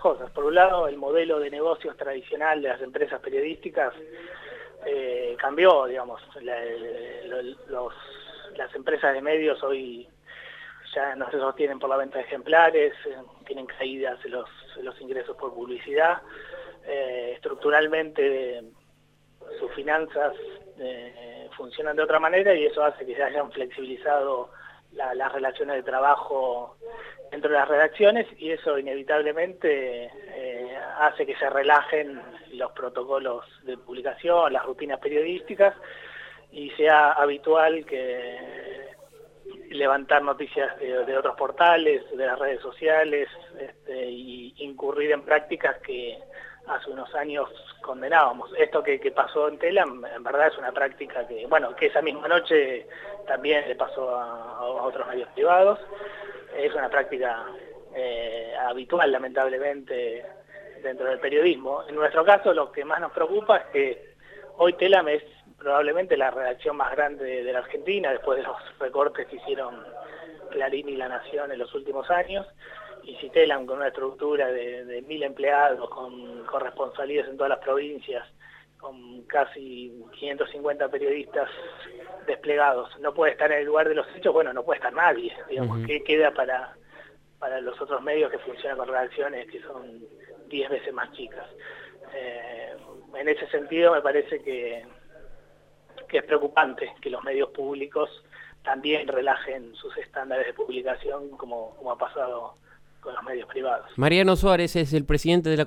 cosas. Por un lado, el modelo de negocios tradicional de las empresas periodísticas eh, cambió, digamos. las empresas de medios hoy ya no se sostienen por la venta de ejemplares, eh, tienen caídas los, los ingresos por publicidad. Eh, estructuralmente sus finanzas funcionan de otra manera y eso hace que se hayan flexibilizado las relaciones de trabajo dentro de las redacciones y eso inevitablemente eh, hace que se relajen los protocolos de publicación, las rutinas periodísticas y sea habitual que levantar noticias de, otros portales, de las redes sociales este, y incurrir en prácticas que hace unos años condenábamos. Esto que, pasó en Telam en verdad es una práctica que, bueno, que esa misma noche también le pasó a otros medios privados es una práctica eh, habitual, lamentablemente, dentro del periodismo. En nuestro caso, lo que más nos preocupa es que hoy Telam es probablemente la redacción más grande de la Argentina, después de los recortes que hicieron Clarín y La Nación en los últimos años, y si Telam con una estructura de, mil empleados, con corresponsalías en todas las provincias, con casi 550 periodistas desplegados, no puede estar en el lugar de los hechos, bueno, no puede estar nadie, digamos, ¿qué queda para, para los otros medios que funcionan con redacciones que son 10 veces más chicas? Eh, en ese sentido me parece que, que es preocupante que los medios públicos también relajen sus estándares de publicación como, como ha pasado con los medios privados. Mariano Suárez es el presidente de la